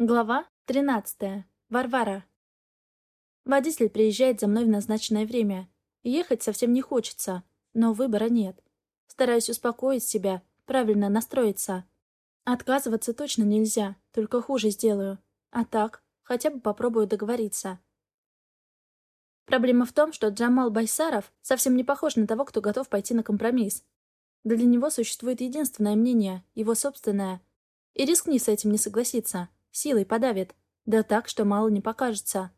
Глава 13. Варвара. Водитель приезжает за мной в назначенное время. Ехать совсем не хочется, но выбора нет. Стараюсь успокоить себя, правильно настроиться. Отказываться точно нельзя, только хуже сделаю. А так, хотя бы попробую договориться. Проблема в том, что Джамал Байсаров совсем не похож на того, кто готов пойти на компромисс. Для него существует единственное мнение, его собственное. И рискни с этим не согласиться. Силой подавит. Да так, что мало не покажется.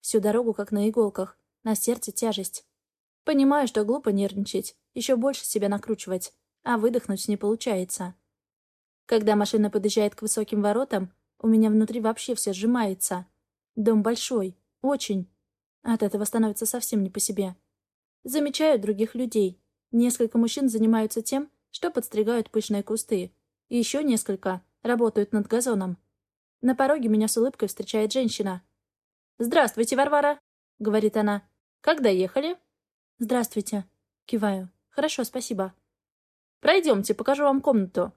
Всю дорогу как на иголках. На сердце тяжесть. Понимаю, что глупо нервничать. Еще больше себя накручивать. А выдохнуть не получается. Когда машина подъезжает к высоким воротам, у меня внутри вообще все сжимается. Дом большой. Очень. От этого становится совсем не по себе. Замечаю других людей. Несколько мужчин занимаются тем, что подстригают пышные кусты. Еще несколько Работают над газоном. На пороге меня с улыбкой встречает женщина. «Здравствуйте, Варвара!» — говорит она. «Когда ехали?» «Здравствуйте!» — киваю. «Хорошо, спасибо». «Пройдемте, покажу вам комнату».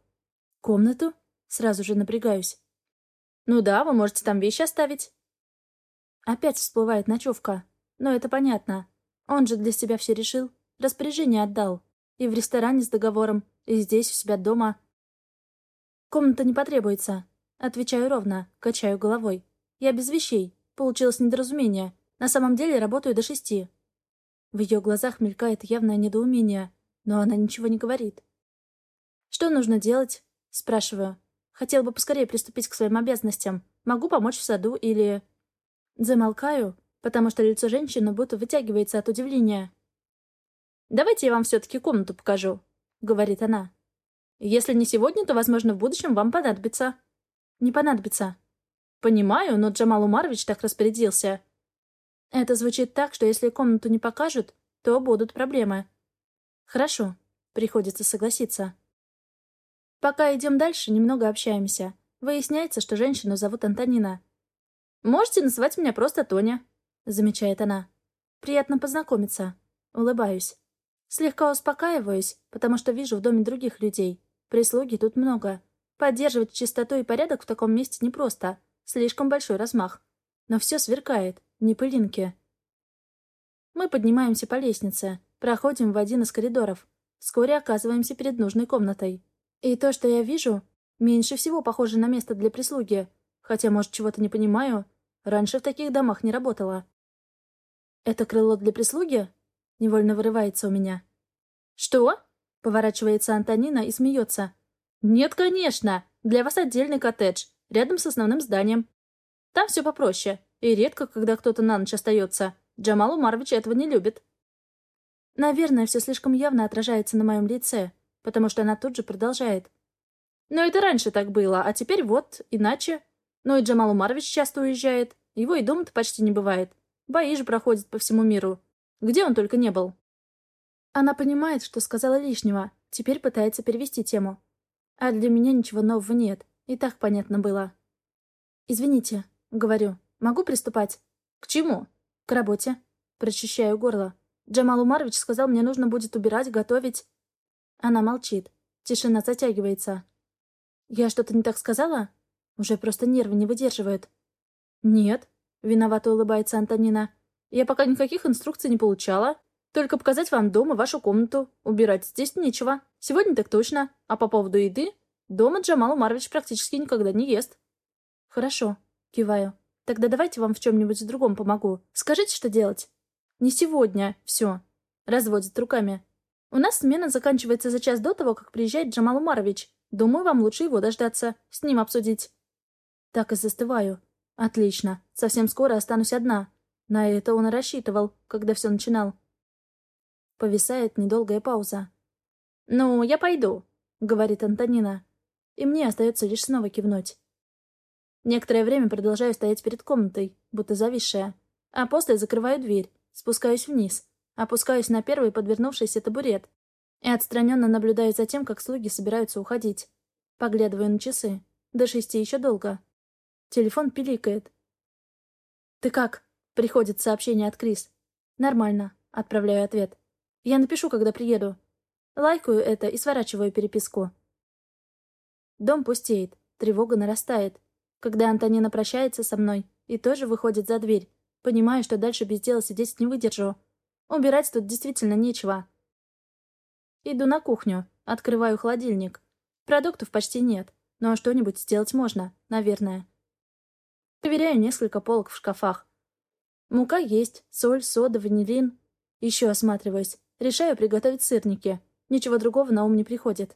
«Комнату?» — сразу же напрягаюсь. «Ну да, вы можете там вещи оставить». Опять всплывает ночевка. Но это понятно. Он же для себя все решил. Распоряжение отдал. И в ресторане с договором, и здесь, у себя дома. «Комната не потребуется». Отвечаю ровно, качаю головой. «Я без вещей. Получилось недоразумение. На самом деле работаю до шести». В ее глазах мелькает явное недоумение, но она ничего не говорит. «Что нужно делать?» — спрашиваю. «Хотел бы поскорее приступить к своим обязанностям. Могу помочь в саду или...» Замолкаю, потому что лицо женщины будто вытягивается от удивления. «Давайте я вам все-таки комнату покажу», — говорит она. Если не сегодня, то, возможно, в будущем вам понадобится. Не понадобится. Понимаю, но Джамал Умарович так распорядился. Это звучит так, что если комнату не покажут, то будут проблемы. Хорошо. Приходится согласиться. Пока идем дальше, немного общаемся. Выясняется, что женщину зовут Антонина. «Можете называть меня просто Тоня», — замечает она. «Приятно познакомиться». Улыбаюсь. Слегка успокаиваюсь, потому что вижу в доме других людей. Прислуги тут много. Поддерживать чистоту и порядок в таком месте непросто. Слишком большой размах. Но все сверкает, не пылинки. Мы поднимаемся по лестнице, проходим в один из коридоров. Вскоре оказываемся перед нужной комнатой. И то, что я вижу, меньше всего похоже на место для прислуги. Хотя, может, чего-то не понимаю. Раньше в таких домах не работала. «Это крыло для прислуги?» Невольно вырывается у меня. «Что?» Поворачивается Антонина и смеется. «Нет, конечно! Для вас отдельный коттедж, рядом с основным зданием. Там все попроще, и редко, когда кто-то на ночь остается. Джамал Умарович этого не любит». Наверное, все слишком явно отражается на моем лице, потому что она тут же продолжает. «Но это раньше так было, а теперь вот, иначе. Ну и Джамал Умарович часто уезжает. Его и дома-то почти не бывает. Бои же проходят по всему миру. Где он только не был?» Она понимает, что сказала лишнего, теперь пытается перевести тему. А для меня ничего нового нет, и так понятно было. «Извините», — говорю, — «могу приступать?» «К чему?» «К работе». Прочищаю горло. Джамал Умарович сказал, мне нужно будет убирать, готовить. Она молчит. Тишина затягивается. «Я что-то не так сказала?» Уже просто нервы не выдерживают. «Нет», — виновато улыбается Антонина. «Я пока никаких инструкций не получала. Только показать вам дом и вашу комнату. Убирать здесь нечего. Сегодня так точно. А по поводу еды? Дома Джамал Умарович практически никогда не ест. Хорошо. Киваю. Тогда давайте вам в чем-нибудь другом помогу. Скажите, что делать? Не сегодня. Все. Разводит руками. У нас смена заканчивается за час до того, как приезжает Джамал Умарович. Думаю, вам лучше его дождаться. С ним обсудить. Так и застываю. Отлично. Совсем скоро останусь одна. На это он и рассчитывал, когда все начинал. Повисает недолгая пауза. «Ну, я пойду», — говорит Антонина. И мне остается лишь снова кивнуть. Некоторое время продолжаю стоять перед комнатой, будто зависшая. А после закрываю дверь, спускаюсь вниз, опускаюсь на первый подвернувшийся табурет и отстраненно наблюдаю за тем, как слуги собираются уходить. Поглядываю на часы. До шести еще долго. Телефон пиликает. «Ты как?» — приходит сообщение от Крис. «Нормально», — отправляю ответ. Я напишу, когда приеду. Лайкаю это и сворачиваю переписку. Дом пустеет. Тревога нарастает. Когда Антонина прощается со мной и тоже выходит за дверь, понимаю, что дальше без дела сидеть не выдержу. Убирать тут действительно нечего. Иду на кухню, открываю холодильник. Продуктов почти нет, но что-нибудь сделать можно, наверное. Проверяю несколько полок в шкафах. Мука есть, соль, сода, ванилин. Еще осматриваюсь. Решаю приготовить сырники. Ничего другого на ум не приходит.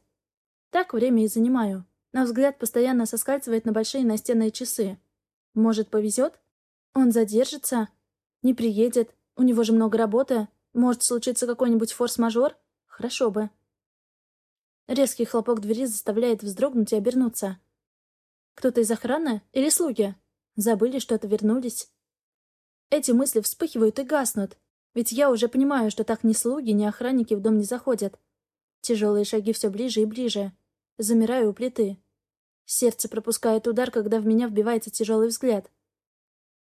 Так время и занимаю. На взгляд постоянно соскальзывает на большие настенные часы. Может, повезет? Он задержится? Не приедет? У него же много работы. Может случиться какой-нибудь форс-мажор? Хорошо бы. Резкий хлопок двери заставляет вздрогнуть и обернуться. Кто-то из охраны? Или слуги? Забыли что-то, вернулись? Эти мысли вспыхивают и гаснут. Ведь я уже понимаю, что так ни слуги, ни охранники в дом не заходят. Тяжелые шаги все ближе и ближе. Замираю у плиты. Сердце пропускает удар, когда в меня вбивается тяжелый взгляд.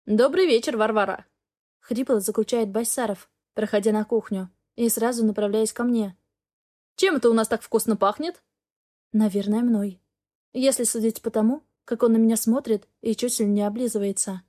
«Добрый вечер, Варвара!» Хрипло заключает Байсаров, проходя на кухню, и сразу направляясь ко мне. «Чем это у нас так вкусно пахнет?» «Наверное, мной. Если судить по тому, как он на меня смотрит и чуть ли не облизывается».